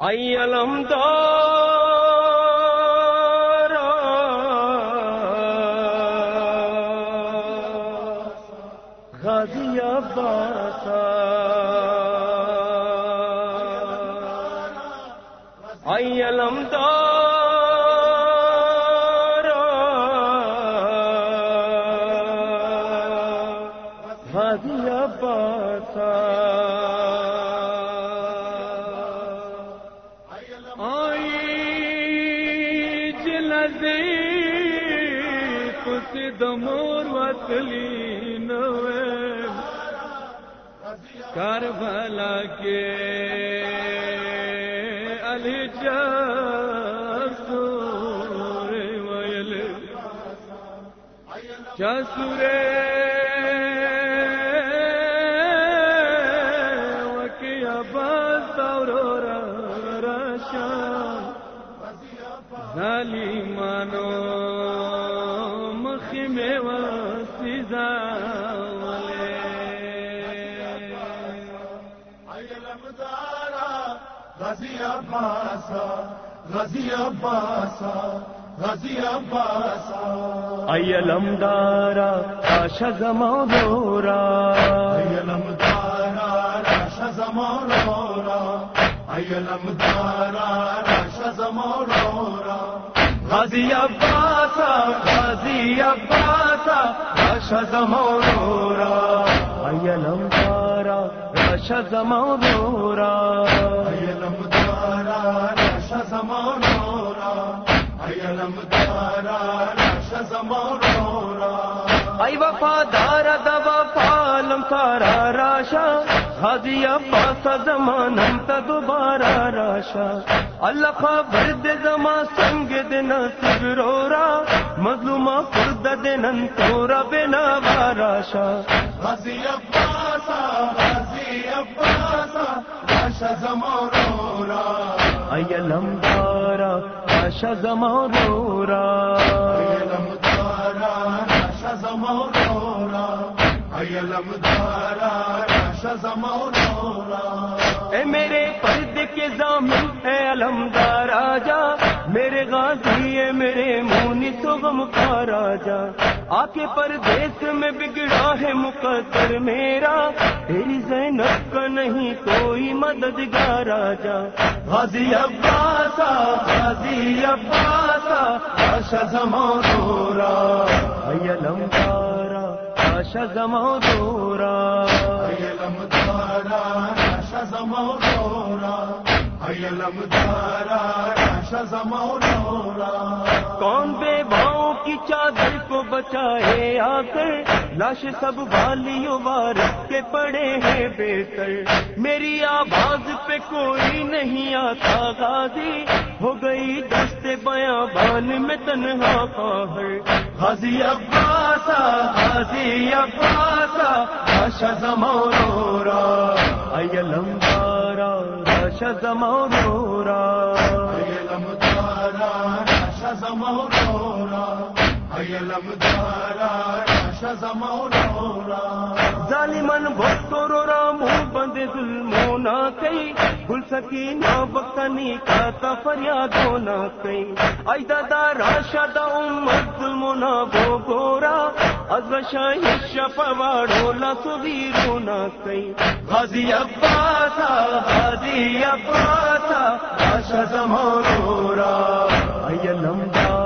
ای علمدار۔ غازی عباس۔ ای علمدار۔ جلدی کس دمور وطلی نوے۔ کربلا کے علی جسور ویل۔ جسورے وکیا بس اور رشان ظالمانو، مخی میں وسیزا غزی عباسا غزی عباسا غزی عباسا ایلم دارا آشا زمانورا ایلم دارا رش زمانورا ایلم دارا رش زمانورا غازی عباسا غازی عباسا آشا زمانورا ایلم دارا آشا زمانورا ایلم دارا رش زمانورا ایلم دارا رش زمانورا ای وفادار دوا پالم تارا راشا، غازی عباس زمانم تا دوبارہ راشا۔ اللہ خبر دے زما سنگ دے نصیب رورا مظلومہ خرد دے نن تورا بنا واراشا غزی عباسا غزی عباسا رش زمانورا ایلم دارا آشا زمانورا ایلم دارا اے میرے پرد کے زامن اے علمدار راجا میرے غازی، اے میرے مونی سغم کا راجا۔ آ کے پردیس میں بگڑا ہے مقدر میرا، تیری زینب کا نہیں کوئی مددگار آجا۔ غازی عباسا غازی عباسا آشا رش زمانورا اے علمدارا آشا زمانورا ایلم دارا رش زمانورا ایلم دارا کون بے باؤں کی چادر کو بچائے آ کر لاش سب والیوں وارث کے پڑے ہیں بہتر۔ میری آواز پہ کوئی نہیں آتا غازی ہو گئی دست بیاں بان میں تنہا پاہر غازی عباسا غازی عباسا رش زمانورا ایلم دارا رش زمانورا ایلم دارا رش زمانورا ظالمن بھٹو رام بند ظلمو نہ کئی۔ گل سکی نہ بکنی کا تا فریاد نہ کئی۔ ای دادا راشا دا امت ظلمو نہ بو گورا۔ از شاہی شپواڑو لا سویرو نہ کئی۔ غازی عباسا غازی عباسا رش زمانورا ایلم دارا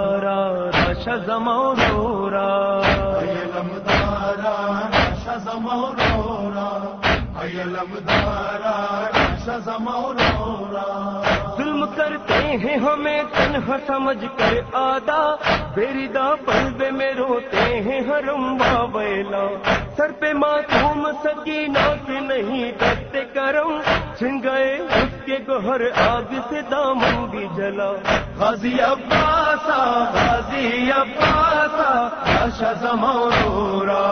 راشا زمانورا ایلم دارا رش زمانورا ایلم دارا رش زمانورا ظلم کرتے ہیں ہمیں تنہا سمجھ کر آدھا۔ میری دا پلبے میں روتے ہیں حرم باویلا سر پہ معصوم سکینہ سے نہیں ڈرتے کرم۔ چھن گئے اس کے گوہر، آگ سے دامن بھی جلا۔ غازی عباسا غازی عباسا رش زمانورا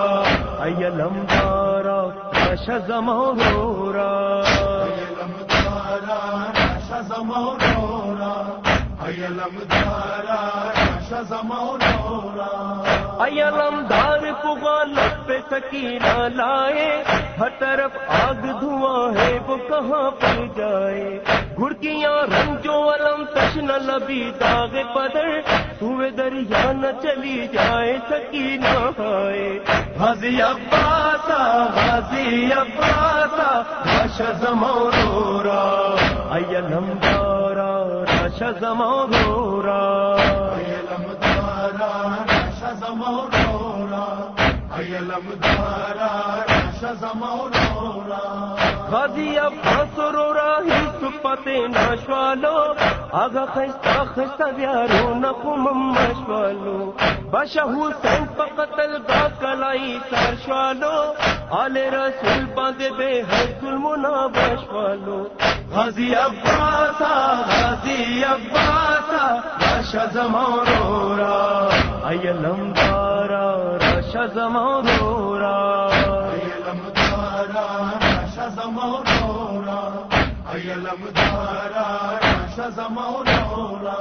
ایلم دارا رش زمانورا ایلم دارا رش زمانورا ایلم دارا رش زمانورا ایلم دار کو سکینہ لائے، ہر طرف آگ دھواں ہے، وہ کہاں پر جائے؟ گھڑکیاں رنجو علم تشن لبی، داغ پدر ہوئے دریا نہ چلی جائے سکی نہ آئے۔ غازی عباسا غازی عباسا رش زمورورا ایلم دارا رش زمورورا ایلم دارا رش زمورورا ایلم دارا رش زمورورا غازی عباس رو راہی سپتے ناشوالو آگا خستا خستا دیارو نقم مشوالو باشا حسین پا قتل گا کلائی سارشوالو آل رسول باندے بے حد ظلمنا باشوالو غازی عباسا غازی عباسا راشا زمانورا ایلم دارا دارا رش زمورورا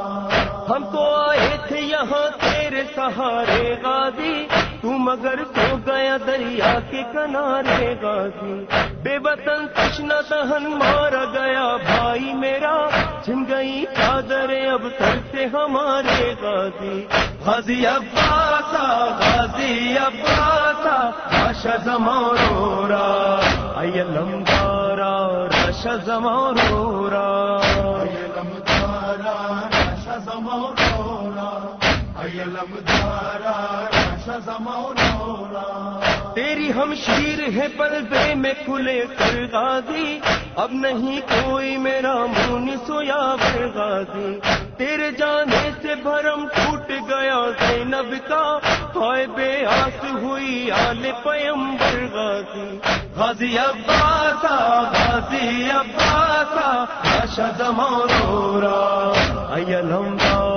ہم تو آئے تھے یہاں تیرے سہارے غازی تو مگر سو گیا دریا کے کنارے غازی. بے وطن تشنا دہن مارا گیا بھائی میرا جم گئی چادر اب تر سے ہمارے غازی. غازی عباسا غازی عباسا آشا زمورورا ایلم دارا رش زمورورا ایلم دارا رش زمورورا دارا تیری ہم شیر ہے پردے میں کھلے کر اب نہیں کوئی میرا مونی سویا بر تیرے جانے سے بھرم ٹوٹ گیا زینب کا ہائے بے آس ہوئی آل پیمبر غازی غازی عباسا غازی عباسا آشا زمانورا ایلم دارا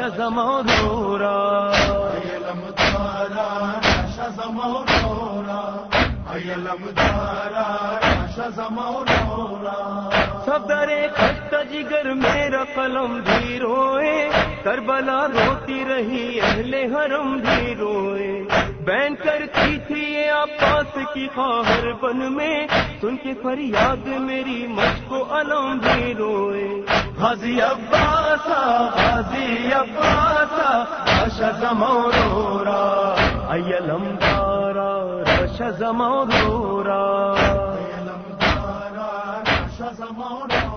آشا زمانورا ایلم دارا دارا خستہ جگر میرا قلم بھی روئے. کربلا روتی رہی اہل حرم بھی روئے. بین کرتی تھی یہ آپاس کی خواہر بن میں. سن کے فریاد میری مجھ کو علم بھی روئے. غازی عباسا غازی عباسا رش زمورورا ایلم دارا رش زمورورا ایلم دارا رش زمورورا